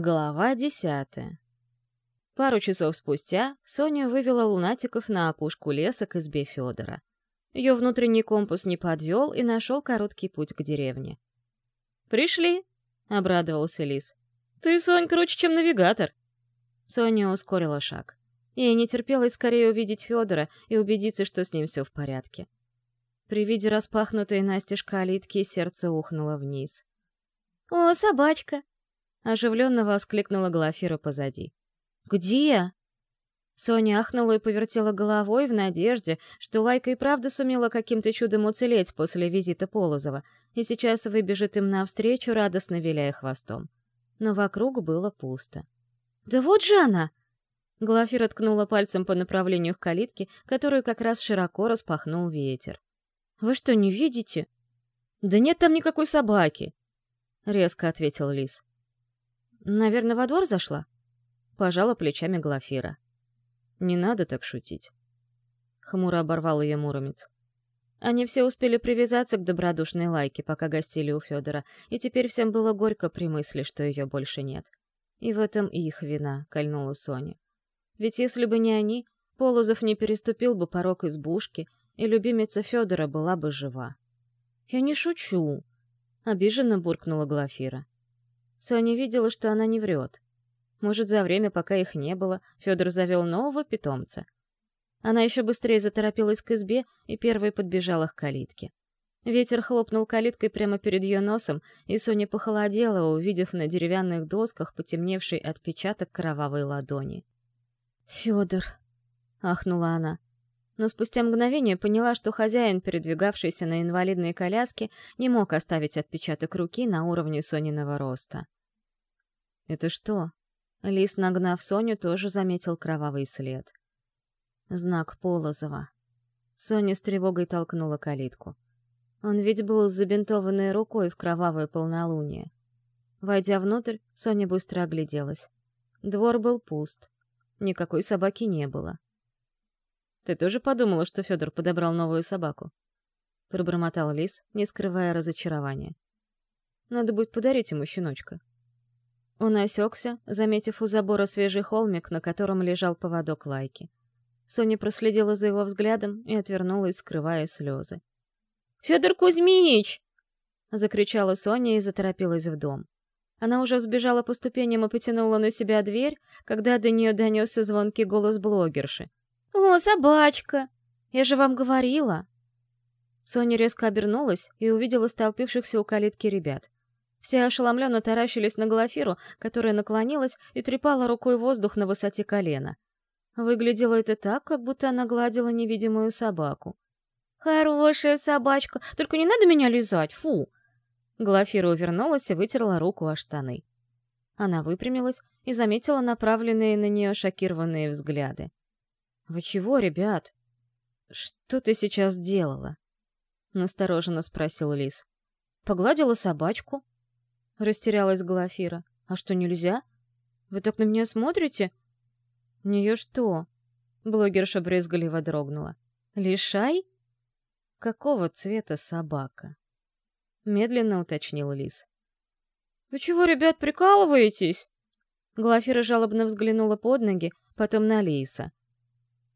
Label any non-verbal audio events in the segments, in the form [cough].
Глава десятая. Пару часов спустя Соня вывела лунатиков на опушку леса к избе Федора. Ее внутренний компас не подвел и нашел короткий путь к деревне. «Пришли!» — обрадовался Лис. «Ты, Сонь, круче, чем навигатор!» Соня ускорила шаг. Ей не терпелось скорее увидеть Федора и убедиться, что с ним все в порядке. При виде распахнутой настежь калитки сердце ухнуло вниз. «О, собачка!» — оживленно воскликнула Глафира позади. «Где?» Соня ахнула и повертела головой в надежде, что Лайка и правда сумела каким-то чудом уцелеть после визита Полозова, и сейчас выбежит им навстречу, радостно виляя хвостом. Но вокруг было пусто. «Да вот же она!» Глафира ткнула пальцем по направлению к калитке, которую как раз широко распахнул ветер. «Вы что, не видите?» «Да нет там никакой собаки!» — резко ответил Лис. «Наверное, во двор зашла?» Пожала плечами Глафира. «Не надо так шутить». Хмуро оборвал ее Муромец. Они все успели привязаться к добродушной лайке, пока гостили у Федора, и теперь всем было горько при мысли, что ее больше нет. И в этом их вина, кольнула Соня. Ведь если бы не они, Полозов не переступил бы порог избушки, и любимица Федора была бы жива. «Я не шучу», — обиженно буркнула Глафира. Соня видела, что она не врет. Может, за время, пока их не было, Федор завел нового питомца. Она еще быстрее заторопилась к избе и первой подбежала к калитке. Ветер хлопнул калиткой прямо перед ее носом, и Соня похолодела, увидев на деревянных досках потемневший отпечаток кровавой ладони. «Федор!» — ахнула она. Но спустя мгновение поняла, что хозяин, передвигавшийся на инвалидной коляске, не мог оставить отпечаток руки на уровне Сониного роста. «Это что?» Лис, нагнав Соню, тоже заметил кровавый след. Знак Полозова. Соня с тревогой толкнула калитку. Он ведь был с забинтованной рукой в кровавое полнолуние. Войдя внутрь, Соня быстро огляделась. Двор был пуст. Никакой собаки не было. «Ты тоже подумала, что Федор подобрал новую собаку?» Пробормотал Лис, не скрывая разочарования. «Надо будет подарить ему щеночка». Он осекся, заметив у забора свежий холмик, на котором лежал поводок лайки. Соня проследила за его взглядом и отвернулась, скрывая слезы. «Федор Кузьмич!» — закричала Соня и заторопилась в дом. Она уже сбежала по ступеням и потянула на себя дверь, когда до нее донесся звонкий голос блогерши. «О, собачка! Я же вам говорила!» Соня резко обернулась и увидела столпившихся у калитки ребят. Все ошеломленно таращились на Глафиру, которая наклонилась и трепала рукой воздух на высоте колена. Выглядело это так, как будто она гладила невидимую собаку. «Хорошая собачка, только не надо меня лизать, фу!» Глафира увернулась и вытерла руку о штаны. Она выпрямилась и заметила направленные на нее шокированные взгляды. «Вы чего, ребят?» «Что ты сейчас делала?» — настороженно спросил Лис. «Погладила собачку», — растерялась Глафира. «А что, нельзя? Вы так на меня смотрите?» «Нее что?» — блогерша брезгливо дрогнула. «Лишай?» «Какого цвета собака?» Медленно уточнил Лис. «Вы чего, ребят, прикалываетесь?» Глафира жалобно взглянула под ноги, потом на Лиса.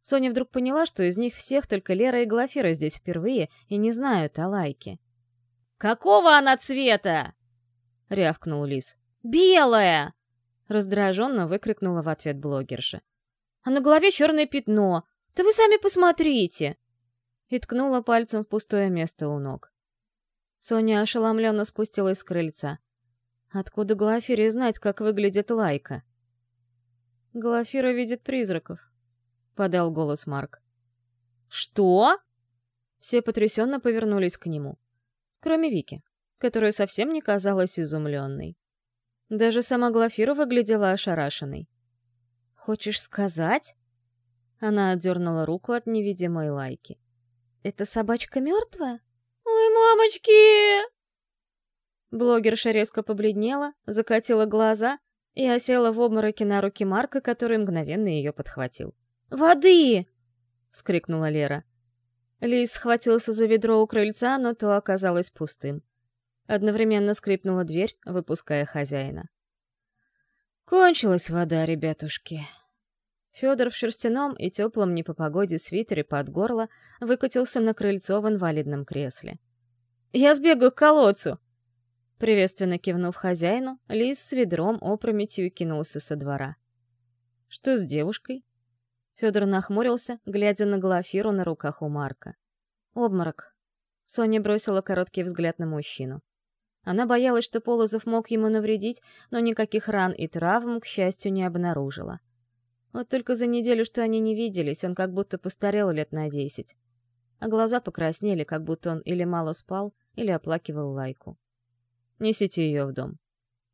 Соня вдруг поняла, что из них всех только Лера и Глафира здесь впервые и не знают о лайке. «Какого она цвета?» — рявкнул Лис. «Белая!» — раздраженно выкрикнула в ответ блогерша. «А на голове черное пятно! Да вы сами посмотрите!» И ткнула пальцем в пустое место у ног. Соня ошеломленно спустилась с крыльца. Откуда Глафире знать, как выглядит Лайка? «Глафира видит призраков», — подал голос Марк. «Что?» Все потрясенно повернулись к нему. Кроме Вики, которая совсем не казалась изумленной. Даже сама Глафира выглядела ошарашенной. «Хочешь сказать?» Она отдернула руку от невидимой лайки. «Эта собачка мертвая?» «Ой, мамочки!» Блогерша резко побледнела, закатила глаза и осела в обмороке на руки Марка, который мгновенно ее подхватил. «Воды!» — вскрикнула Лера. Лис схватился за ведро у крыльца, но то оказалось пустым. Одновременно скрипнула дверь, выпуская хозяина. Кончилась вода, ребятушки. Федор в шерстяном и теплом не по погоде свитере под горло выкатился на крыльцо в инвалидном кресле. «Я сбегаю к колодцу!» Приветственно кивнув хозяину, Лис с ведром опрометью кинулся со двора. «Что с девушкой?» Федор нахмурился, глядя на Глафиру на руках у Марка. «Обморок». Соня бросила короткий взгляд на мужчину. Она боялась, что Полозов мог ему навредить, но никаких ран и травм, к счастью, не обнаружила. Вот только за неделю, что они не виделись, он как будто постарел лет на десять. А глаза покраснели, как будто он или мало спал, или оплакивал лайку. «Несите ее в дом».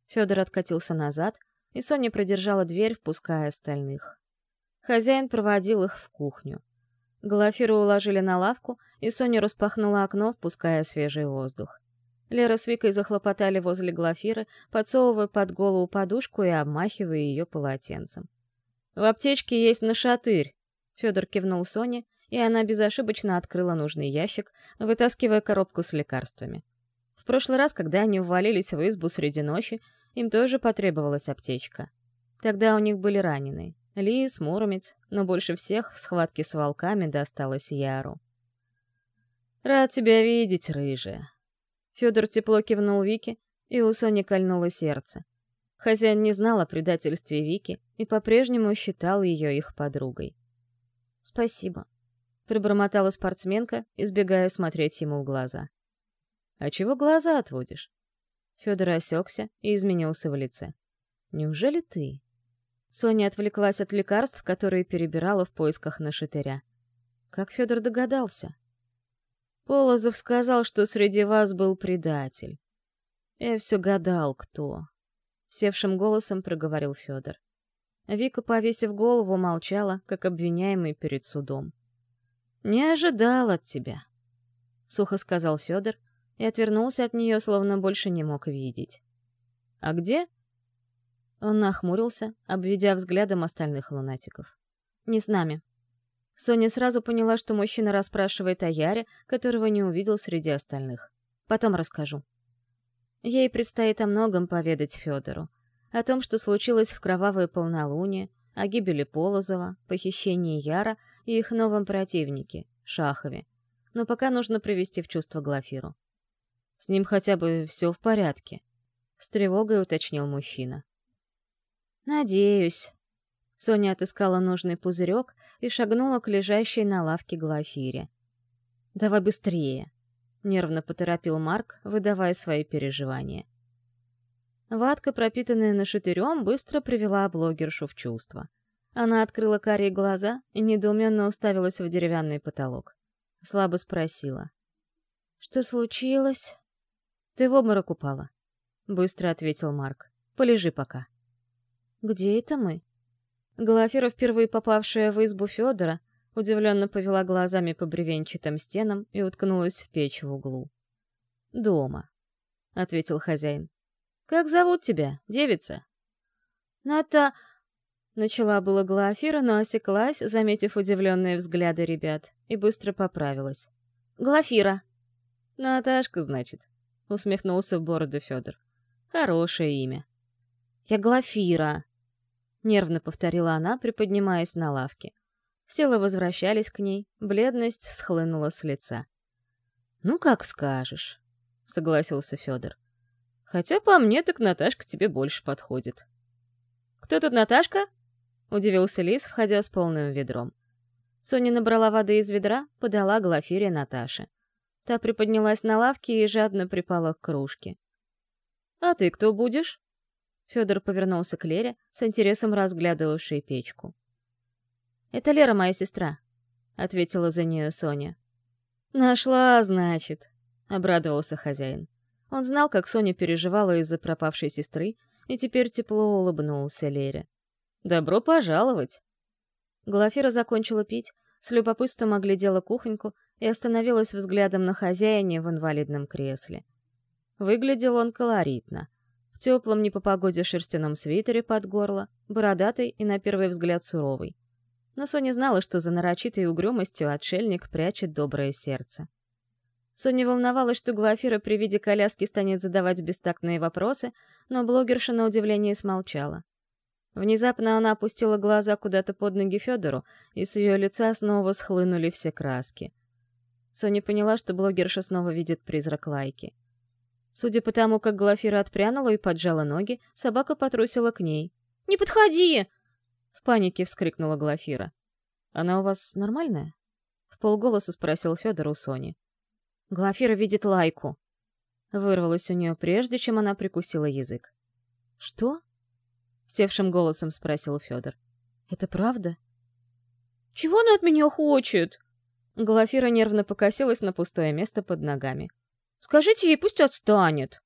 Федор откатился назад, и Соня продержала дверь, впуская остальных. Хозяин проводил их в кухню. Глафиру уложили на лавку, и Соня распахнула окно, впуская свежий воздух. Лера с Викой захлопотали возле Глафиры, подсовывая под голову подушку и обмахивая ее полотенцем. «В аптечке есть нашатырь», — Федор кивнул Соне, и она безошибочно открыла нужный ящик, вытаскивая коробку с лекарствами. В прошлый раз, когда они ввалились в избу среди ночи, им тоже потребовалась аптечка. Тогда у них были раненые. Лис, Муромец, но больше всех в схватке с волками досталось Яру. «Рад тебя видеть, рыжая». Федор тепло кивнул Вике, и у Сони кольнуло сердце. Хозяин не знал о предательстве Вики и по-прежнему считал ее их подругой. «Спасибо», — пробормотала спортсменка, избегая смотреть ему в глаза. «А чего глаза отводишь?» Федор осекся и изменился в лице. «Неужели ты?» Соня отвлеклась от лекарств, которые перебирала в поисках нашатыря. Как Федор догадался? Полозов сказал, что среди вас был предатель. Я все гадал, кто. Севшим голосом проговорил Федор. Вика, повесив голову, молчала, как обвиняемый перед судом. «Не ожидал от тебя», — сухо сказал Федор и отвернулся от нее, словно больше не мог видеть. «А где?» Он нахмурился, обведя взглядом остальных лунатиков. «Не с нами». Соня сразу поняла, что мужчина расспрашивает о Яре, которого не увидел среди остальных. «Потом расскажу». Ей предстоит о многом поведать Федору. О том, что случилось в кровавое полнолуние, о гибели Полозова, похищении Яра и их новом противнике, Шахове. Но пока нужно привести в чувство Глафиру. «С ним хотя бы все в порядке», — с тревогой уточнил мужчина. «Надеюсь». Соня отыскала нужный пузырек и шагнула к лежащей на лавке Глафире. «Давай быстрее», — нервно поторопил Марк, выдавая свои переживания. Ватка, пропитанная нашатырем, быстро привела блогершу в чувство. Она открыла карие глаза и недоуменно уставилась в деревянный потолок. Слабо спросила. «Что случилось?» «Ты в обморок упала», — быстро ответил Марк. «Полежи пока». «Где это мы?» Глафира, впервые попавшая в избу Федора, удивленно повела глазами по бревенчатым стенам и уткнулась в печь в углу. «Дома», — ответил хозяин. «Как зовут тебя, девица?» «Ната...» — начала была Глафира, но осеклась, заметив удивленные взгляды ребят, и быстро поправилась. «Глафира». «Наташка, значит», — усмехнулся в бороду Федор. «Хорошее имя». «Я Глафира», — нервно повторила она, приподнимаясь на лавке. Силы возвращались к ней, бледность схлынула с лица. «Ну, как скажешь», — согласился Федор. «Хотя по мне так Наташка тебе больше подходит». «Кто тут Наташка?» — удивился Лис, входя с полным ведром. Соня набрала воды из ведра, подала Глафире Наташе. Та приподнялась на лавке и жадно припала к кружке. «А ты кто будешь?» Федор повернулся к Лере, с интересом разглядывавшей печку. «Это Лера, моя сестра», — ответила за нее Соня. «Нашла, значит», — обрадовался хозяин. Он знал, как Соня переживала из-за пропавшей сестры, и теперь тепло улыбнулся Лере. «Добро пожаловать!» Глафира закончила пить, с любопытством оглядела кухоньку и остановилась взглядом на хозяине в инвалидном кресле. Выглядел он колоритно. В теплом не по погоде шерстяном свитере под горло, бородатый и, на первый взгляд, суровый но Соня знала, что за нарочитой угрюмостью отшельник прячет доброе сердце. Соня волновалась, что Глафира при виде коляски станет задавать бестактные вопросы, но блогерша на удивление смолчала. Внезапно она опустила глаза куда-то под ноги Федору, и с ее лица снова схлынули все краски. Соня поняла, что блогерша снова видит призрак Лайки. Судя по тому, как Глафира отпрянула и поджала ноги, собака потрусила к ней. «Не подходи!» В панике вскрикнула Глафира. «Она у вас нормальная?» В полголоса спросил Федор у Сони. «Глафира видит Лайку». Вырвалось у нее прежде, чем она прикусила язык. «Что?» Севшим голосом спросил Федор. «Это правда?» «Чего она от меня хочет?» Глафира нервно покосилась на пустое место под ногами. «Скажите ей, пусть отстанет!»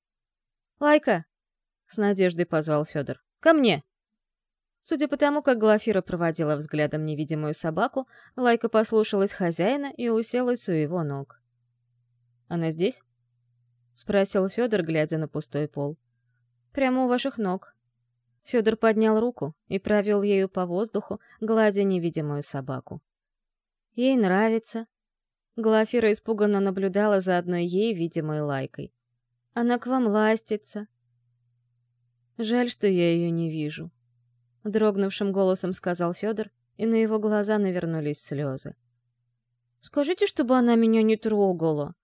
«Лайка!» — с надеждой позвал Федор. «Ко мне!» Судя по тому, как Глафира проводила взглядом невидимую собаку, Лайка послушалась хозяина и уселась у его ног. «Она здесь?» — спросил Федор, глядя на пустой пол. «Прямо у ваших ног». Федор поднял руку и провел ею по воздуху, гладя невидимую собаку. Ей нравится. Глафира испуганно наблюдала за одной ей видимой лайкой. Она к вам ластится. Жаль, что я ее не вижу. Дрогнувшим голосом сказал Федор, и на его глаза навернулись слезы. «Скажите, чтобы она меня не трогала!»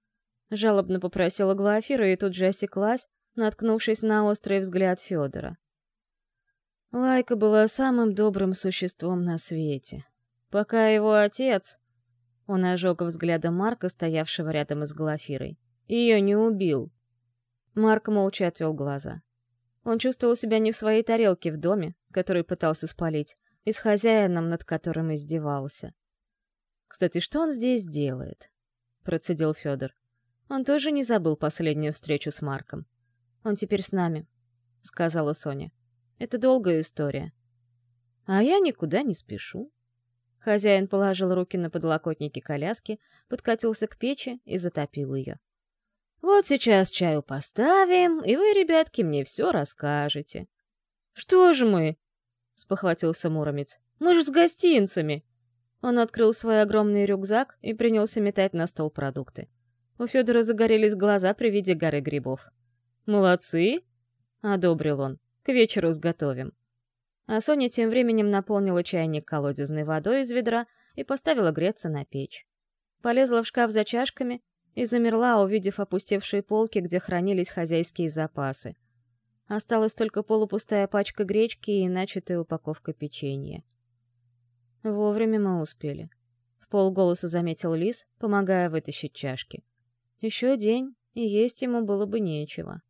Жалобно попросила Глафира и тут же осеклась, наткнувшись на острый взгляд Федора. Лайка была самым добрым существом на свете. Пока его отец, он ожег взглядом Марка, стоявшего рядом с Глафирой, ее не убил. Марк молча отвел глаза. Он чувствовал себя не в своей тарелке в доме, который пытался спалить, и с хозяином, над которым издевался. «Кстати, что он здесь делает?» — процедил Федор. Он тоже не забыл последнюю встречу с Марком. «Он теперь с нами», — сказала Соня. «Это долгая история». «А я никуда не спешу», Хозяин положил руки на подлокотники коляски, подкатился к печи и затопил ее. «Вот сейчас чаю поставим, и вы, ребятки, мне все расскажете». «Что же мы?» — спохватился Муромец. «Мы же с гостинцами!» Он открыл свой огромный рюкзак и принялся метать на стол продукты. У Федора загорелись глаза при виде горы грибов. «Молодцы!» — одобрил он. «К вечеру сготовим». А Соня тем временем наполнила чайник колодезной водой из ведра и поставила греться на печь. Полезла в шкаф за чашками и замерла, увидев опустевшие полки, где хранились хозяйские запасы. Осталась только полупустая пачка гречки и начатая упаковка печенья. Вовремя мы успели. В полголоса заметил Лис, помогая вытащить чашки. Еще день, и есть ему было бы нечего.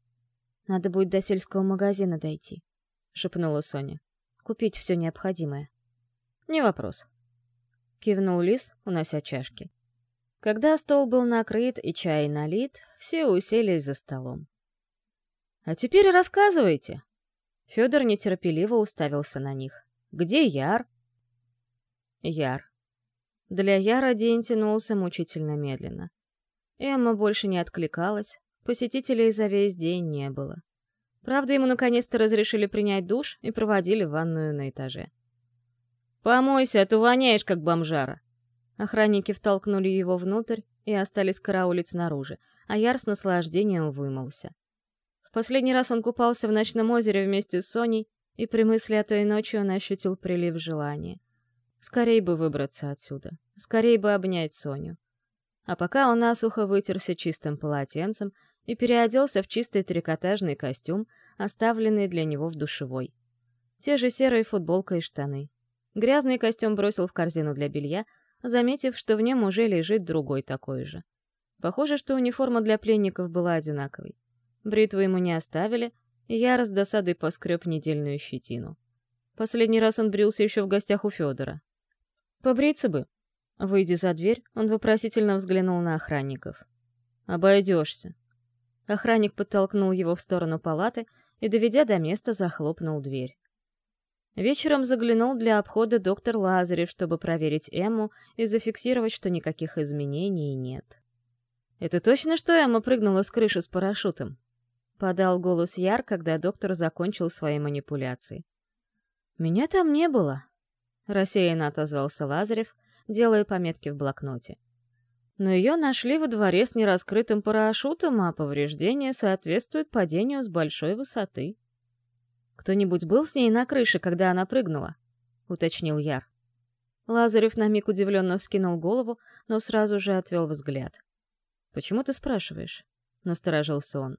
«Надо будет до сельского магазина дойти», — шепнула Соня купить все необходимое. «Не вопрос», — кивнул Лис, унося чашки. Когда стол был накрыт и чай налит, все уселись за столом. «А теперь рассказывайте!» Федор нетерпеливо уставился на них. «Где Яр?» Яр. Для Яра день тянулся мучительно медленно. Эмма больше не откликалась, посетителей за весь день не было. Правда, ему наконец-то разрешили принять душ и проводили в ванную на этаже. «Помойся, а то воняешь, как бомжара!» Охранники втолкнули его внутрь и остались караулить снаружи, а Яр с наслаждением вымылся. В последний раз он купался в ночном озере вместе с Соней, и при мысли о той ночи он ощутил прилив желания. Скорей бы выбраться отсюда, скорей бы обнять Соню. А пока он насухо вытерся чистым полотенцем, и переоделся в чистый трикотажный костюм, оставленный для него в душевой. Те же серые футболка и штаны. Грязный костюм бросил в корзину для белья, заметив, что в нем уже лежит другой такой же. Похоже, что униформа для пленников была одинаковой. Бритву ему не оставили, и я с досадой поскреб недельную щетину. Последний раз он брился еще в гостях у Федора. «Побриться бы!» Выйдя за дверь, он вопросительно взглянул на охранников. «Обойдешься», Охранник подтолкнул его в сторону палаты и, доведя до места, захлопнул дверь. Вечером заглянул для обхода доктор Лазарев, чтобы проверить Эмму и зафиксировать, что никаких изменений нет. «Это точно, что Эмма прыгнула с крыши с парашютом?» — подал голос Яр, когда доктор закончил свои манипуляции. «Меня там не было», — рассеянно отозвался Лазарев, делая пометки в блокноте но ее нашли во дворе с нераскрытым парашютом, а повреждения соответствуют падению с большой высоты. «Кто-нибудь был с ней на крыше, когда она прыгнула?» — уточнил Яр. Лазарев на миг удивленно вскинул голову, но сразу же отвел взгляд. «Почему ты спрашиваешь?» — насторожился он.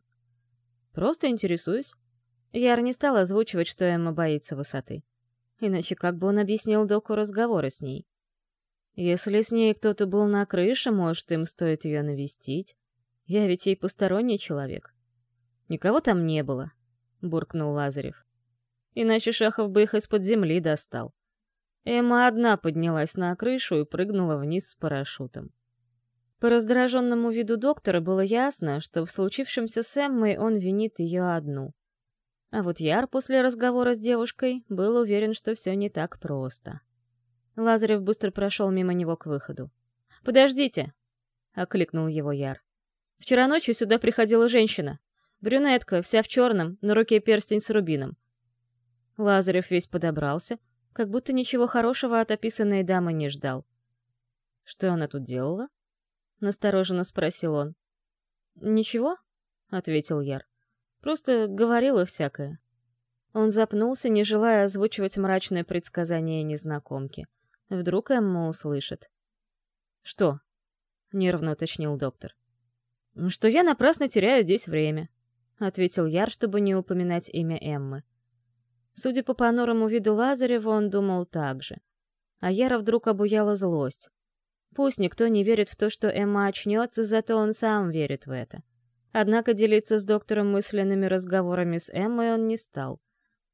«Просто интересуюсь». Яр не стал озвучивать, что Эмма боится высоты. Иначе как бы он объяснил доку разговоры с ней? Если с ней кто-то был на крыше, может, им стоит ее навестить. Я ведь ей посторонний человек. Никого там не было, — буркнул Лазарев. Иначе Шахов бы их из-под земли достал. Эмма одна поднялась на крышу и прыгнула вниз с парашютом. По раздраженному виду доктора было ясно, что в случившемся с Эммой он винит ее одну. А вот Яр после разговора с девушкой был уверен, что все не так просто. Лазарев быстро прошел мимо него к выходу. «Подождите!» — окликнул его Яр. «Вчера ночью сюда приходила женщина. Брюнетка, вся в черном, на руке перстень с рубином». Лазарев весь подобрался, как будто ничего хорошего от описанной дамы не ждал. «Что она тут делала?» — настороженно спросил он. «Ничего?» — ответил Яр. «Просто говорила всякое». Он запнулся, не желая озвучивать мрачное предсказание незнакомки. Вдруг Эмма услышит. «Что?» — нервно уточнил доктор. «Что я напрасно теряю здесь время», — ответил Яр, чтобы не упоминать имя Эммы. Судя по понурому виду Лазарева, он думал так же. А Яра вдруг обуяла злость. Пусть никто не верит в то, что Эмма очнется, зато он сам верит в это. Однако делиться с доктором мысленными разговорами с Эммой он не стал.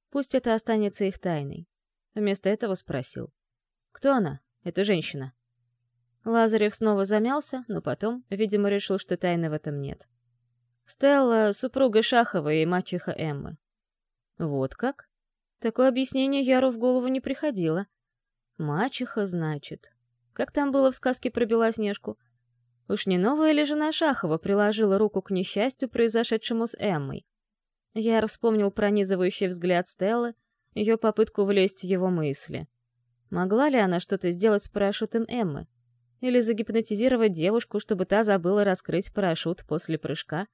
Пусть это останется их тайной. Вместо этого спросил. Кто она, эта женщина? Лазарев снова замялся, но потом, видимо, решил, что тайны в этом нет. Стелла — супруга Шахова и мачеха Эммы. Вот как? Такое объяснение Яру в голову не приходило. Мачеха, значит. Как там было в сказке про Белоснежку? Уж не новая ли жена Шахова приложила руку к несчастью, произошедшему с Эммой? Яр вспомнил пронизывающий взгляд Стеллы, ее попытку влезть в его мысли. Могла ли она что-то сделать с парашютом Эммы? Или загипнотизировать девушку, чтобы та забыла раскрыть парашют после прыжка?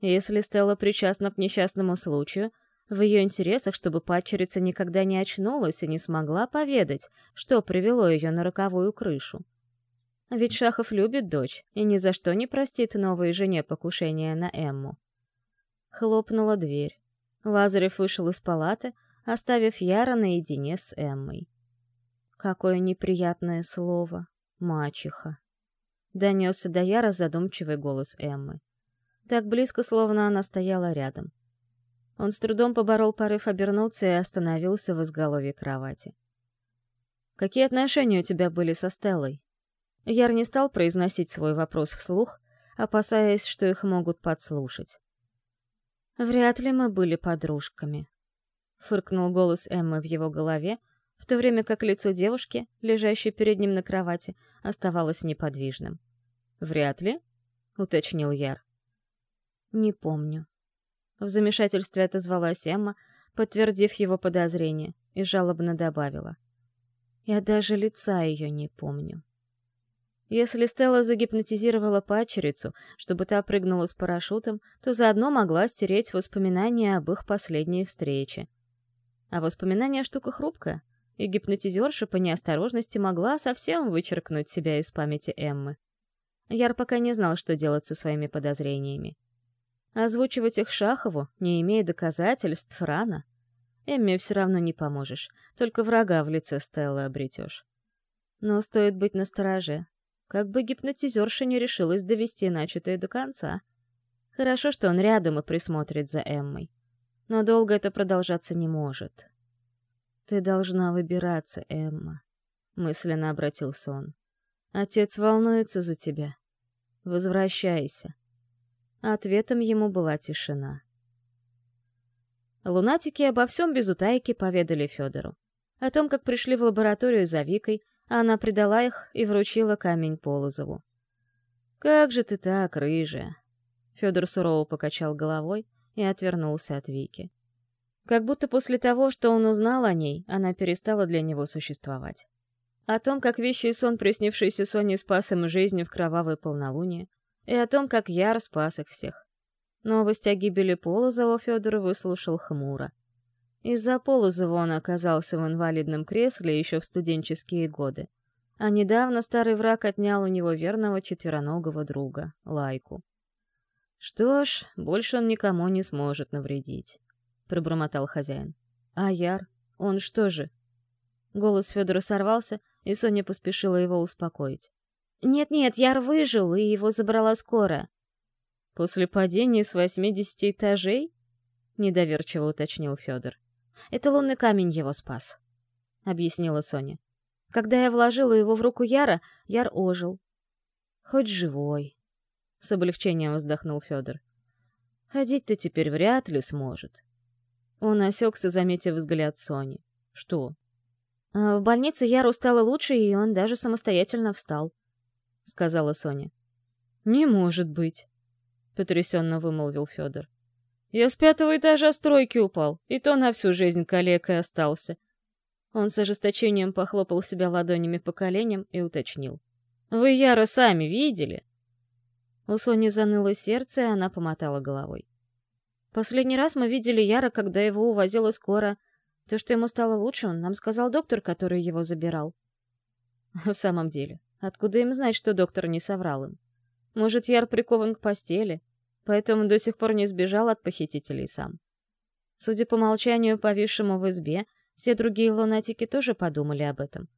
Если Стелла причастна к несчастному случаю, в ее интересах, чтобы падчерица никогда не очнулась и не смогла поведать, что привело ее на роковую крышу. Ведь Шахов любит дочь и ни за что не простит новой жене покушение на Эмму. Хлопнула дверь. Лазарев вышел из палаты, оставив Яра наедине с Эммой. Какое неприятное слово. Мачеха. Донесся до Яра задумчивый голос Эммы. Так близко, словно она стояла рядом. Он с трудом поборол порыв обернуться и остановился в изголовье кровати. «Какие отношения у тебя были со Стеллой?» Яр не стал произносить свой вопрос вслух, опасаясь, что их могут подслушать. «Вряд ли мы были подружками», — фыркнул голос Эммы в его голове, в то время как лицо девушки, лежащей перед ним на кровати, оставалось неподвижным. «Вряд ли?» — уточнил Яр. «Не помню». В замешательстве отозвалась Эмма, подтвердив его подозрение, и жалобно добавила. «Я даже лица ее не помню». Если Стелла загипнотизировала падчерицу, чтобы та прыгнула с парашютом, то заодно могла стереть воспоминания об их последней встрече. А воспоминания — штука хрупкая — и гипнотизерша по неосторожности могла совсем вычеркнуть себя из памяти Эммы. Яр пока не знал, что делать со своими подозрениями. Озвучивать их Шахову, не имея доказательств, рано. Эмме все равно не поможешь, только врага в лице Стеллы обретешь. Но стоит быть настороже. Как бы гипнотизерша не решилась довести начатое до конца. Хорошо, что он рядом и присмотрит за Эммой. Но долго это продолжаться не может. «Ты должна выбираться, Эмма», — мысленно обратился он. «Отец волнуется за тебя. Возвращайся». Ответом ему была тишина. Лунатики обо всем без утайки поведали Федору. О том, как пришли в лабораторию за Викой, а она предала их и вручила камень Полозову. «Как же ты так, рыжая?» Федор сурово покачал головой и отвернулся от Вики. Как будто после того, что он узнал о ней, она перестала для него существовать. О том, как вещи и сон, приснившиеся Соне, спас им жизнь в кровавое полнолуние, и о том, как Яр спас их всех. Новость о гибели Полозова Федор выслушал хмуро. Из-за Полозова он оказался в инвалидном кресле еще в студенческие годы. А недавно старый враг отнял у него верного четвероногого друга, Лайку. «Что ж, больше он никому не сможет навредить», — пробормотал хозяин. «А Яр? Он что же?» Голос Федора сорвался, и Соня поспешила его успокоить. «Нет-нет, Яр выжил, и его забрала скоро». «После падения с восьмидесяти этажей?» — недоверчиво уточнил Федор. «Это лунный камень его спас», — объяснила Соня. «Когда я вложила его в руку Яра, Яр ожил». «Хоть живой», — с облегчением вздохнул Федор. «Ходить-то теперь вряд ли сможет». Он осекся, заметив взгляд Сони. «Что?» «А «В больнице Яру стало лучше, и он даже самостоятельно встал», — сказала Соня. «Не может быть», — потрясенно вымолвил Федор. «Я с пятого этажа стройки упал, и то на всю жизнь калекой остался». Он с ожесточением похлопал себя ладонями по коленям и уточнил. «Вы Яра сами видели?» У Сони заныло сердце, и она помотала головой. «Последний раз мы видели Яра, когда его увозила скоро. То, что ему стало лучше, нам сказал доктор, который его забирал». [laughs] В самом деле, откуда им знать, что доктор не соврал им? Может, Яр прикован к постели, поэтому до сих пор не сбежал от похитителей сам. Судя по молчанию, повисшему в избе, все другие лунатики тоже подумали об этом.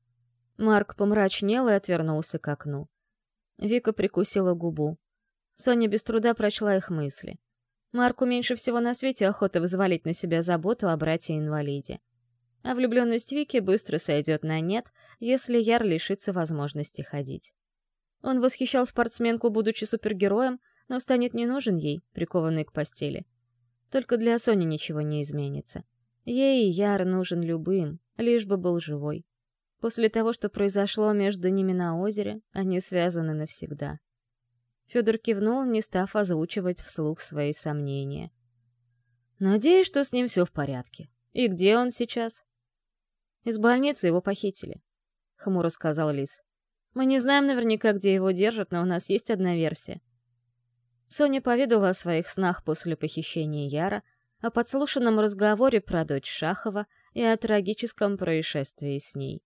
Марк помрачнел и отвернулся к окну. Вика прикусила губу. Соня без труда прочла их мысли. Марку меньше всего на свете охота взвалить на себя заботу о брате-инвалиде. А влюбленность Вики быстро сойдет на нет, если Яр лишится возможности ходить. Он восхищал спортсменку, будучи супергероем, но станет не нужен ей, прикованный к постели. Только для Сони ничего не изменится. Ей Яр нужен любым, лишь бы был живой. После того, что произошло между ними на озере, они связаны навсегда. Федор кивнул, не став озвучивать вслух свои сомнения. «Надеюсь, что с ним все в порядке. И где он сейчас?» «Из больницы его похитили», — хмуро сказал Лис. «Мы не знаем наверняка, где его держат, но у нас есть одна версия». Соня поведала о своих снах после похищения Яра, о подслушанном разговоре про дочь Шахова и о трагическом происшествии с ней.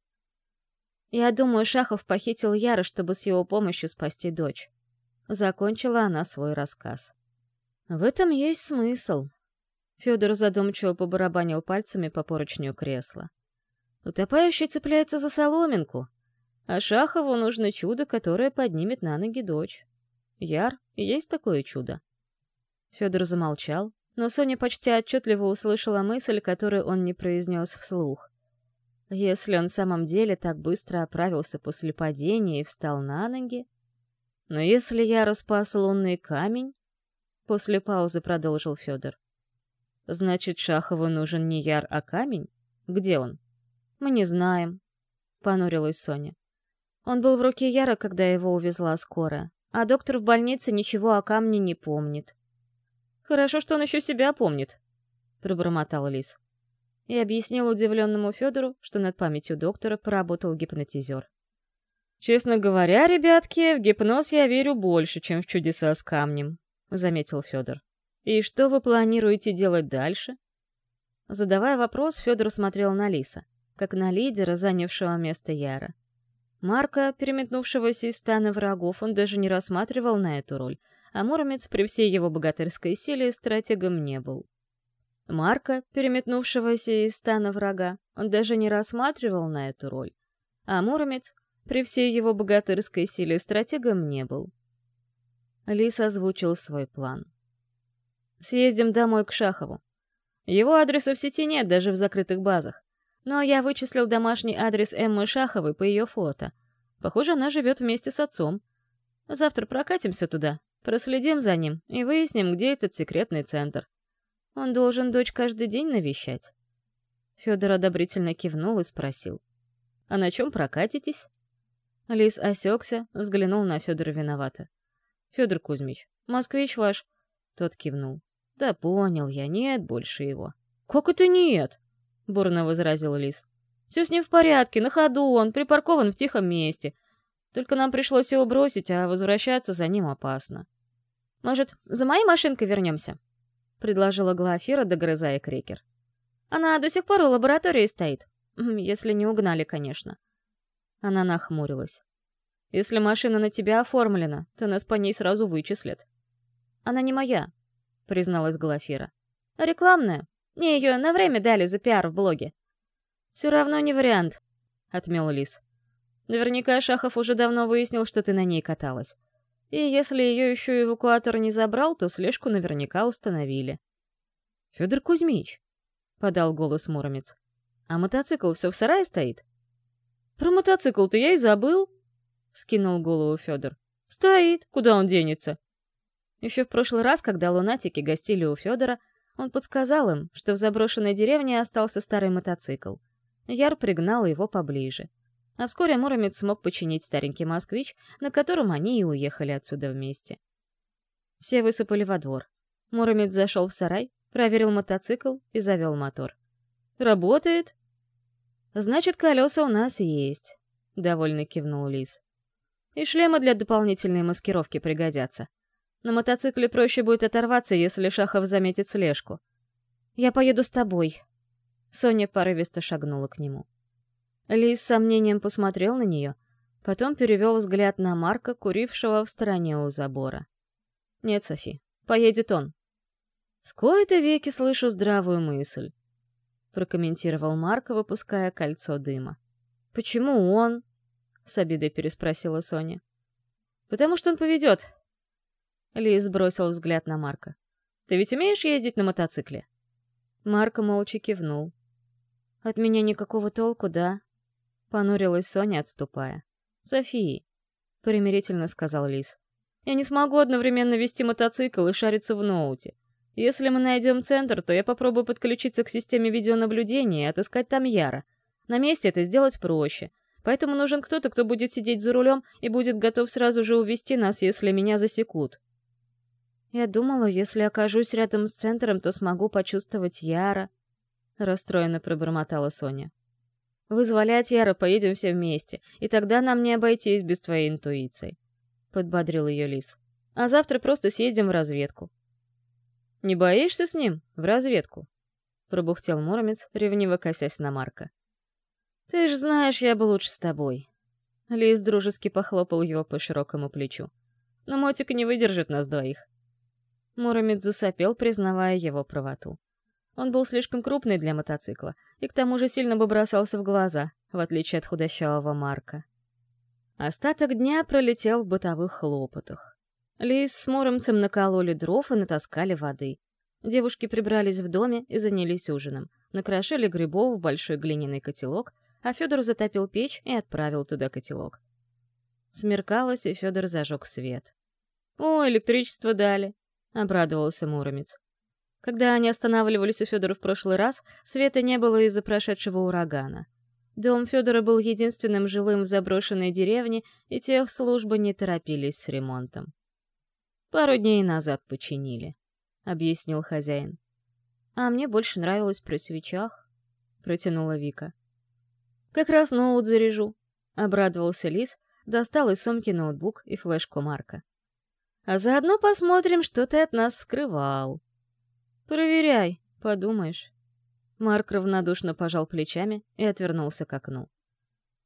«Я думаю, Шахов похитил Яра, чтобы с его помощью спасти дочь. Закончила она свой рассказ. В этом есть смысл. Федор задумчиво побарабанил пальцами по поручню кресла. Утопающий цепляется за соломинку, а Шахову нужно чудо, которое поднимет на ноги дочь. Яр, есть такое чудо. Федор замолчал, но Соня почти отчетливо услышала мысль, которую он не произнес вслух. Если он в самом деле так быстро оправился после падения и встал на ноги, но если я распас лунный камень, после паузы продолжил Федор. Значит, Шахову нужен не яр, а камень? Где он? Мы не знаем, понурилась Соня. Он был в руке Яра, когда его увезла скорая, а доктор в больнице ничего о камне не помнит. Хорошо, что он еще себя помнит, пробормотал Лис. И объяснил удивленному Федору, что над памятью доктора поработал гипнотизер. «Честно говоря, ребятки, в гипноз я верю больше, чем в чудеса с камнем», — заметил Федор. «И что вы планируете делать дальше?» Задавая вопрос, Федор смотрел на Лиса, как на лидера, занявшего место Яра. Марка, переметнувшегося из стана врагов, он даже не рассматривал на эту роль, а Муромец при всей его богатырской силе стратегом не был. Марка, переметнувшегося из стана врага, он даже не рассматривал на эту роль, а Муромец при всей его богатырской силе стратегом не был. Лис озвучил свой план. «Съездим домой к Шахову. Его адреса в сети нет, даже в закрытых базах. Но я вычислил домашний адрес Эммы Шаховой по ее фото. Похоже, она живет вместе с отцом. Завтра прокатимся туда, проследим за ним и выясним, где этот секретный центр. Он должен дочь каждый день навещать». Федор одобрительно кивнул и спросил. «А на чем прокатитесь?» Лис осекся, взглянул на Федора виновато. «Федор Кузьмич, москвич ваш?» Тот кивнул. «Да понял я, нет больше его». «Как это нет?» — бурно возразил Лис. «Все с ним в порядке, на ходу, он припаркован в тихом месте. Только нам пришлось его бросить, а возвращаться за ним опасно». «Может, за моей машинкой вернемся?» — предложила Глафира, догрызая крекер. Она до сих пор у лаборатории стоит. Если не угнали, конечно. Она нахмурилась. Если машина на тебя оформлена, то нас по ней сразу вычислят. Она не моя, призналась Глафира. Рекламная. Мне ее на время дали за пиар в блоге. Все равно не вариант, отмел Лис. Наверняка Шахов уже давно выяснил, что ты на ней каталась. И если ее еще эвакуатор не забрал, то слежку наверняка установили. Федор Кузьмич, подал голос Муромец. А мотоцикл все в сарае стоит? Про мотоцикл-то я и забыл, скинул голову Федор. Стоит, куда он денется? Еще в прошлый раз, когда лунатики гостили у Федора, он подсказал им, что в заброшенной деревне остался старый мотоцикл. Яр пригнал его поближе. А вскоре Муромец смог починить старенький москвич, на котором они и уехали отсюда вместе. Все высыпали во двор. Муромец зашел в сарай, проверил мотоцикл и завел мотор. «Работает?» «Значит, колеса у нас есть», — довольно кивнул Лис. «И шлемы для дополнительной маскировки пригодятся. На мотоцикле проще будет оторваться, если Шахов заметит слежку. Я поеду с тобой». Соня порывисто шагнула к нему. Лис с сомнением посмотрел на нее, потом перевел взгляд на Марка, курившего в стороне у забора. «Нет, Софи, поедет он». «В кои-то веки слышу здравую мысль», — прокомментировал Марк, выпуская кольцо дыма. «Почему он?» — с обидой переспросила Соня. «Потому что он поведет». Лис бросил взгляд на Марка. «Ты ведь умеешь ездить на мотоцикле?» Марк молча кивнул. «От меня никакого толку, да?» Понурилась Соня, отступая. «Софии», — примирительно сказал Лис, — «я не смогу одновременно вести мотоцикл и шариться в ноуте. Если мы найдем центр, то я попробую подключиться к системе видеонаблюдения и отыскать там Яра. На месте это сделать проще. Поэтому нужен кто-то, кто будет сидеть за рулем и будет готов сразу же увести нас, если меня засекут. Я думала, если окажусь рядом с центром, то смогу почувствовать Яра. Расстроенно пробормотала Соня. Вызволять Яра поедем все вместе, и тогда нам не обойтись без твоей интуиции. Подбодрил ее Лис. А завтра просто съездим в разведку. Не боишься с ним? В разведку? Пробухтел Муромец, ревниво косясь на Марка. Ты ж знаешь, я бы лучше с тобой. Лис дружески похлопал его по широкому плечу. Но мотик не выдержит нас двоих. Муромец засопел, признавая его правоту. Он был слишком крупный для мотоцикла, и к тому же сильно бы бросался в глаза, в отличие от худощавого Марка. Остаток дня пролетел в бытовых хлопотах. Лис с Муромцем накололи дров и натаскали воды. Девушки прибрались в доме и занялись ужином. Накрошили грибов в большой глиняный котелок, а Федор затопил печь и отправил туда котелок. Смеркалось, и Федор зажег свет. «О, электричество дали!» — обрадовался Муромец. Когда они останавливались у Федора в прошлый раз, света не было из-за прошедшего урагана. Дом Федора был единственным жилым в заброшенной деревне, и тех службы не торопились с ремонтом. «Пару дней назад починили», — объяснил хозяин. «А мне больше нравилось при свечах», — протянула Вика. «Как раз ноут заряжу», — обрадовался Лис, достал из сумки ноутбук и флешку Марка. «А заодно посмотрим, что ты от нас скрывал», «Проверяй, подумаешь». Марк равнодушно пожал плечами и отвернулся к окну.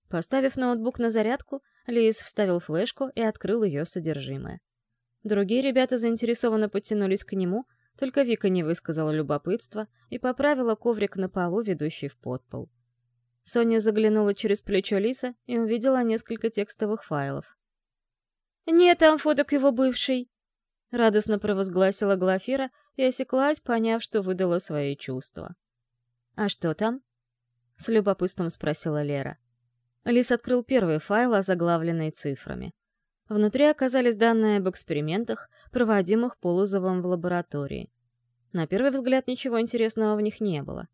Поставив ноутбук на зарядку, Лиз вставил флешку и открыл ее содержимое. Другие ребята заинтересованно подтянулись к нему, только Вика не высказала любопытства и поправила коврик на полу, ведущий в подпол. Соня заглянула через плечо Лиса и увидела несколько текстовых файлов. «Нет там фоток его бывшей!» — радостно провозгласила Глафира и осеклась, поняв, что выдала свои чувства. «А что там?» — с любопытством спросила Лера. Лис открыл первый файл, озаглавленный цифрами. Внутри оказались данные об экспериментах, проводимых Полозовым в лаборатории. На первый взгляд ничего интересного в них не было.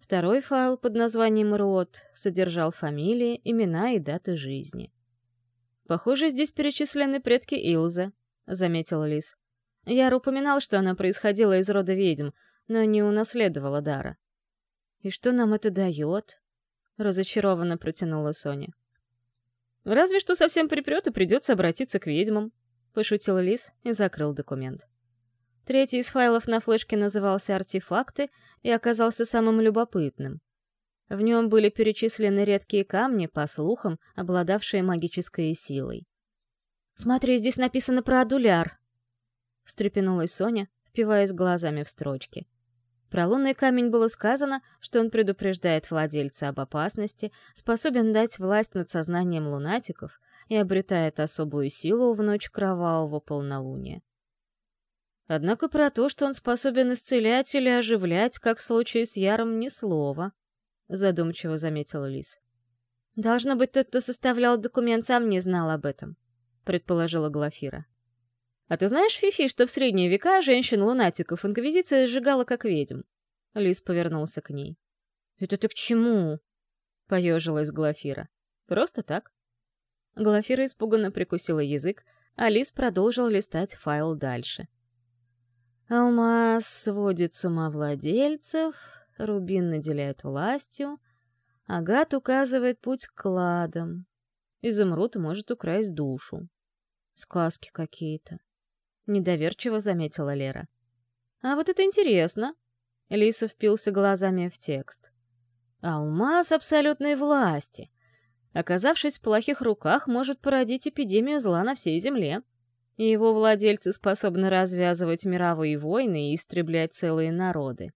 Второй файл под названием «Род» содержал фамилии, имена и даты жизни. Похоже, здесь перечислены предки Илза, — заметил Лис. Яр упоминал, что она происходила из рода ведьм, но не унаследовала дара. «И что нам это дает?» — разочарованно протянула Соня. «Разве что совсем припрет и придется обратиться к ведьмам», — пошутил Лис и закрыл документ. Третий из файлов на флешке назывался «Артефакты» и оказался самым любопытным. В нем были перечислены редкие камни, по слухам, обладавшие магической силой. «Смотри, здесь написано про адуляр!» — встрепенулась Соня, впиваясь глазами в строчки. Про лунный камень было сказано, что он предупреждает владельца об опасности, способен дать власть над сознанием лунатиков и обретает особую силу в ночь кровавого полнолуния. Однако про то, что он способен исцелять или оживлять, как в случае с Яром, ни слова, — задумчиво заметила Лис. «Должно быть, тот, кто составлял документ, сам не знал об этом», — предположила Глафира. «А ты знаешь, Фифи, что в средние века женщин-лунатиков Инквизиция сжигала как ведьм?» Лис повернулся к ней. «Это ты к чему?» — поежилась Глафира. «Просто так». Глафира испуганно прикусила язык, а Лис продолжил листать файл дальше. Алмаз сводит с ума владельцев, рубин наделяет властью, агат указывает путь к кладам, изумруд может украсть душу. Сказки какие-то. Недоверчиво заметила Лера. А вот это интересно. Лиса впился глазами в текст. Алмаз абсолютной власти. Оказавшись в плохих руках, может породить эпидемию зла на всей земле. И его владельцы способны развязывать мировые войны и истреблять целые народы.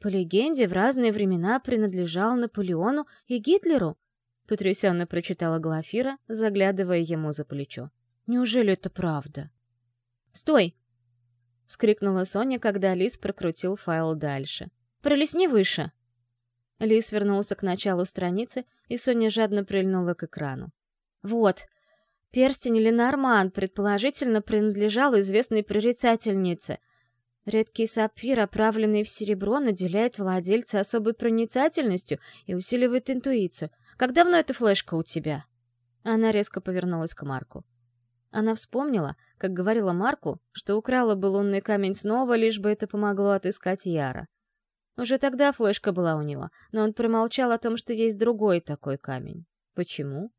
По легенде, в разные времена принадлежал Наполеону и Гитлеру, потрясенно прочитала Глафира, заглядывая ему за плечо. Неужели это правда? «Стой!» — вскрикнула Соня, когда Лис прокрутил файл дальше. «Пролистни выше!» Лис вернулся к началу страницы, и Соня жадно прильнула к экрану. «Вот. Перстень Ленорман предположительно принадлежал известной прорицательнице. Редкий сапфир, оправленный в серебро, наделяет владельца особой проницательностью и усиливает интуицию. Как давно эта флешка у тебя?» Она резко повернулась к Марку. Она вспомнила, как говорила Марку, что украла бы лунный камень снова, лишь бы это помогло отыскать Яра. Уже тогда флешка была у него, но он промолчал о том, что есть другой такой камень. Почему?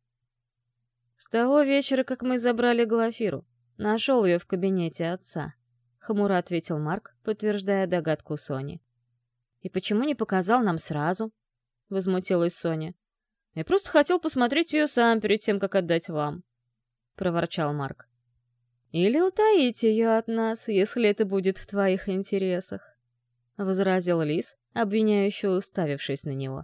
С того вечера, как мы забрали Глафиру. Нашел ее в кабинете отца. Хмуро ответил Марк, подтверждая догадку Сони. «И почему не показал нам сразу?» — возмутилась Соня. «Я просто хотел посмотреть ее сам перед тем, как отдать вам проворчал Марк. «Или утаить ее от нас, если это будет в твоих интересах», — возразил Лис, обвиняюще уставившись на него.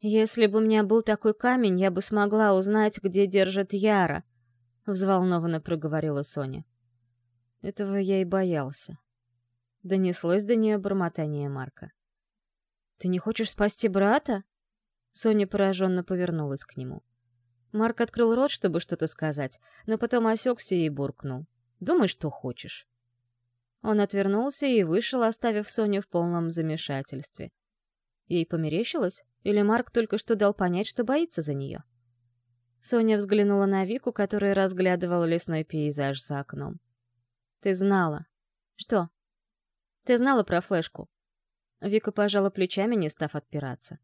«Если бы у меня был такой камень, я бы смогла узнать, где держит Яра», — взволнованно проговорила Соня. «Этого я и боялся». Донеслось до нее бормотание Марка. «Ты не хочешь спасти брата?» Соня пораженно повернулась к нему. Марк открыл рот, чтобы что-то сказать, но потом осекся и буркнул. «Думай, что хочешь». Он отвернулся и вышел, оставив Соню в полном замешательстве. Ей померещилось? Или Марк только что дал понять, что боится за нее? Соня взглянула на Вику, которая разглядывала лесной пейзаж за окном. «Ты знала». «Что?» «Ты знала про флешку». Вика пожала плечами, не став отпираться.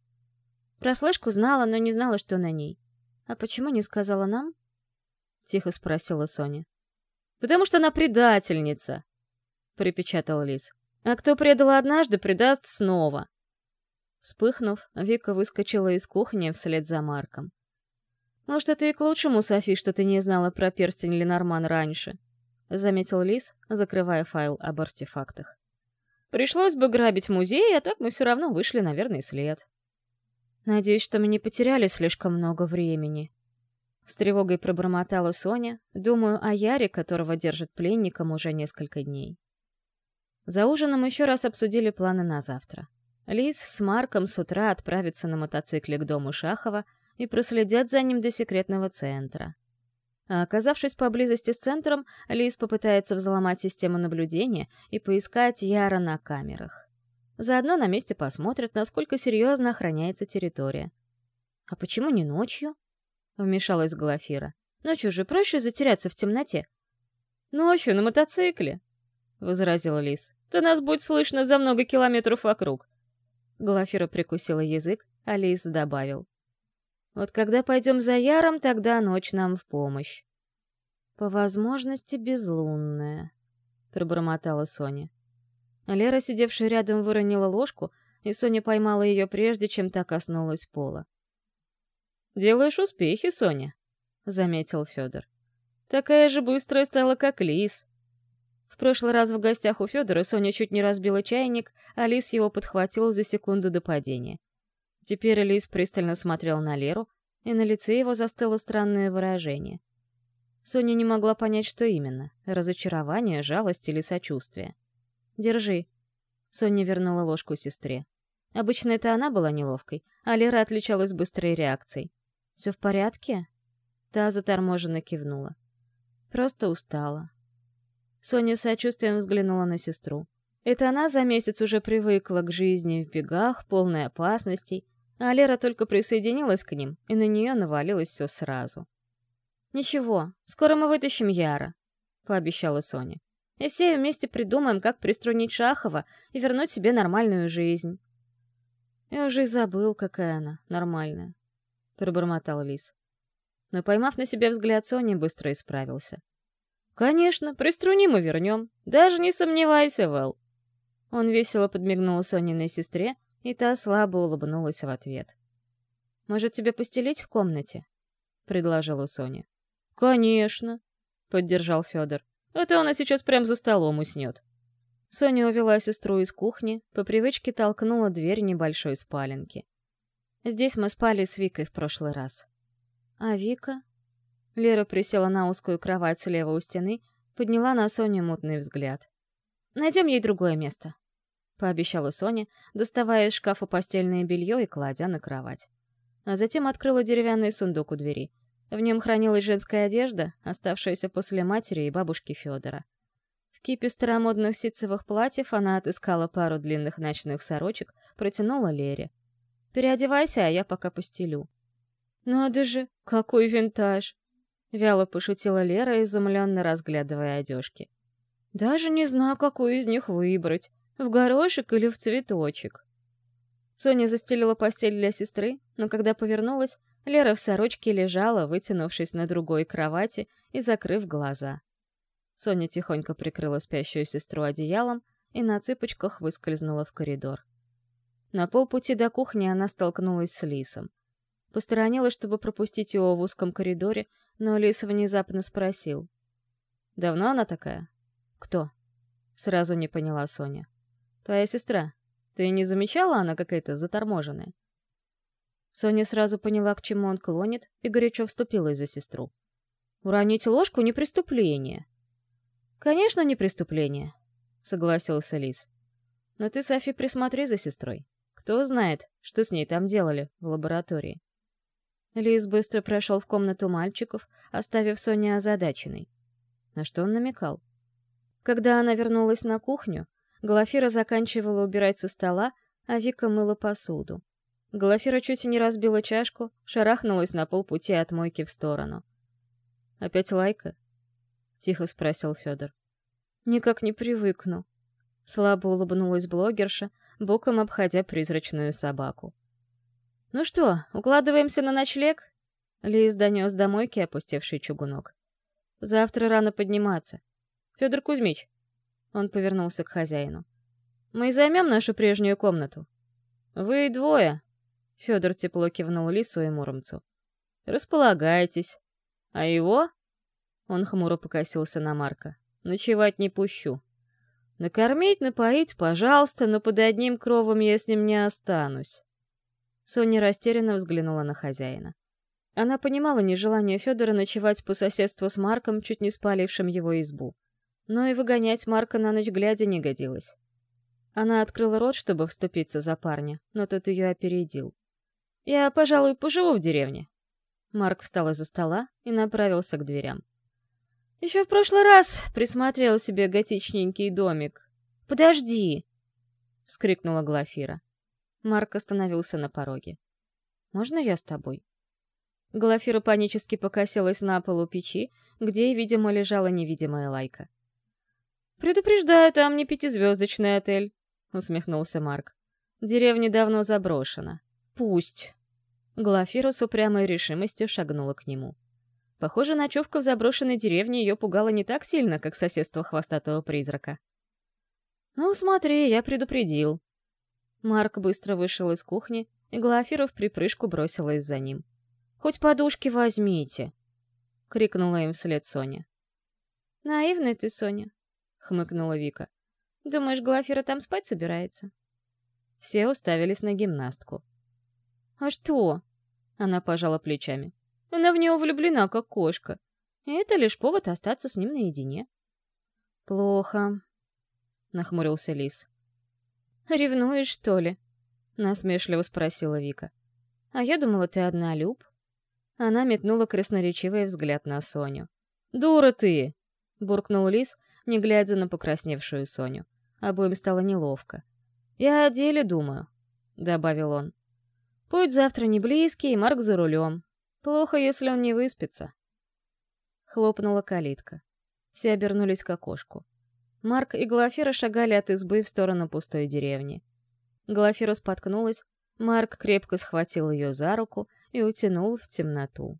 «Про флешку знала, но не знала, что на ней. «А почему не сказала нам?» — тихо спросила Соня. «Потому что она предательница!» — припечатал Лис. «А кто предал однажды, предаст снова!» Вспыхнув, Вика выскочила из кухни вслед за Марком. «Может, это и к лучшему, Софи, что ты не знала про перстень Ленорман раньше», — заметил Лис, закрывая файл об артефактах. «Пришлось бы грабить музей, а так мы все равно вышли на верный след». Надеюсь, что мы не потеряли слишком много времени. С тревогой пробормотала Соня, думаю о Яре, которого держат пленником уже несколько дней. За ужином еще раз обсудили планы на завтра. Лиз с Марком с утра отправятся на мотоцикле к дому Шахова и проследят за ним до секретного центра. А оказавшись поблизости с центром, Лиз попытается взломать систему наблюдения и поискать Яра на камерах. Заодно на месте посмотрят, насколько серьезно охраняется территория. «А почему не ночью?» — вмешалась Глафира. «Ночью же проще затеряться в темноте». «Ночью на мотоцикле», — возразила Лис. «То нас будет слышно за много километров вокруг». Глафира прикусила язык, а Лис добавил. «Вот когда пойдем за Яром, тогда ночь нам в помощь». «По возможности безлунная», пробормотала Соня. Лера, сидевшая рядом, выронила ложку, и Соня поймала ее прежде, чем та коснулась пола. «Делаешь успехи, Соня», — заметил Федор. «Такая же быстрая стала, как Лис». В прошлый раз в гостях у Федора Соня чуть не разбила чайник, а Лис его подхватил за секунду до падения. Теперь Лис пристально смотрел на Леру, и на лице его застыло странное выражение. Соня не могла понять, что именно — разочарование, жалость или сочувствие. «Держи». Соня вернула ложку сестре. Обычно это она была неловкой, а Лера отличалась быстрой реакцией. «Все в порядке?» Та заторможенно кивнула. «Просто устала». Соня сочувствием взглянула на сестру. Это она за месяц уже привыкла к жизни в бегах, полной опасностей, а Лера только присоединилась к ним, и на нее навалилось все сразу. «Ничего, скоро мы вытащим Яра», — пообещала Соня. «И все вместе придумаем, как приструнить Шахова и вернуть себе нормальную жизнь». «Я уже и забыл, какая она, нормальная», — пробормотал Лис. Но, поймав на себя взгляд Сони, быстро исправился. «Конечно, приструним и вернем. Даже не сомневайся, Вэл». Он весело подмигнул Сониной сестре, и та слабо улыбнулась в ответ. «Может, тебе постелить в комнате?» — предложила Соня. «Конечно», — поддержал Федор. «Это она сейчас прямо за столом уснет». Соня увела сестру из кухни, по привычке толкнула дверь небольшой спаленки. Здесь мы спали с Викой в прошлый раз. А Вика? Лера присела на узкую кровать слева у стены, подняла на Соню мутный взгляд. «Найдем ей другое место», — пообещала Соня, доставая из шкафа постельное белье и кладя на кровать. А затем открыла деревянный сундук у двери. В нем хранилась женская одежда, оставшаяся после матери и бабушки Федора. В кипе старомодных ситцевых платьев она отыскала пару длинных ночных сорочек, протянула Лере. «Переодевайся, а я пока постелю». «Надо же, какой винтаж!» — вяло пошутила Лера, изумленно разглядывая одежки. «Даже не знаю, какую из них выбрать. В горошек или в цветочек? Соня застелила постель для сестры, но когда повернулась, Лера в сорочке лежала, вытянувшись на другой кровати и закрыв глаза. Соня тихонько прикрыла спящую сестру одеялом и на цыпочках выскользнула в коридор. На полпути до кухни она столкнулась с Лисом. Посторонилась, чтобы пропустить его в узком коридоре, но Лис внезапно спросил. «Давно она такая?» «Кто?» Сразу не поняла Соня. Твоя сестра. Ты не замечала, она какая-то заторможенная?» Соня сразу поняла, к чему он клонит, и горячо вступилась за сестру. «Уронить ложку — не преступление». «Конечно, не преступление», — согласился Лис. «Но ты, Софи, присмотри за сестрой. Кто знает, что с ней там делали в лаборатории». Лис быстро прошел в комнату мальчиков, оставив Соню озадаченной. На что он намекал? Когда она вернулась на кухню, Глафира заканчивала убирать со стола, а Вика мыла посуду. Глафира чуть не разбила чашку, шарахнулась на полпути от мойки в сторону. «Опять лайка?» — тихо спросил Федор. «Никак не привыкну». Слабо улыбнулась блогерша, боком обходя призрачную собаку. «Ну что, укладываемся на ночлег?» Лиз донес до мойки опустевший чугунок. «Завтра рано подниматься. Федор Кузьмич, он повернулся к хозяину. «Мы займем нашу прежнюю комнату». «Вы двое», — Федор тепло кивнул Лису и Муромцу. «Располагайтесь. А его?» Он хмуро покосился на Марка. «Ночевать не пущу. Накормить, напоить, пожалуйста, но под одним кровом я с ним не останусь». Соня растерянно взглянула на хозяина. Она понимала нежелание Федора ночевать по соседству с Марком, чуть не спалившим его избу но и выгонять Марка на ночь глядя не годилось. Она открыла рот, чтобы вступиться за парня, но тот ее опередил. «Я, пожалуй, поживу в деревне». Марк встал из-за стола и направился к дверям. «Еще в прошлый раз присмотрел себе готичненький домик. Подожди!» — вскрикнула Глафира. Марк остановился на пороге. «Можно я с тобой?» Глафира панически покосилась на полу печи, где, видимо, лежала невидимая лайка. «Предупреждаю, там не пятизвездочный отель», — усмехнулся Марк. «Деревня давно заброшена». «Пусть». Глафира с упрямой решимостью шагнула к нему. Похоже, ночевка в заброшенной деревне ее пугала не так сильно, как соседство хвостатого призрака. «Ну, смотри, я предупредил». Марк быстро вышел из кухни, и Глафира в припрыжку бросилась за ним. «Хоть подушки возьмите!» — крикнула им вслед Соня. «Наивная ты, Соня», — хмыкнула Вика. «Думаешь, Глафира там спать собирается?» Все уставились на гимнастку. «А что?» — она пожала плечами. «Она в него влюблена, как кошка. И это лишь повод остаться с ним наедине». «Плохо», — нахмурился Лис. «Ревнуешь, что ли?» — насмешливо спросила Вика. «А я думала, ты одна, Люб». Она метнула красноречивый взгляд на Соню. «Дура ты!» — буркнул Лис, не глядя на покрасневшую Соню. Обоим стало неловко. «Я о деле думаю», — добавил он. «Путь завтра не близкий, и Марк за рулем. Плохо, если он не выспится». Хлопнула калитка. Все обернулись к окошку. Марк и Глафира шагали от избы в сторону пустой деревни. Глафира споткнулась, Марк крепко схватил ее за руку и утянул в темноту.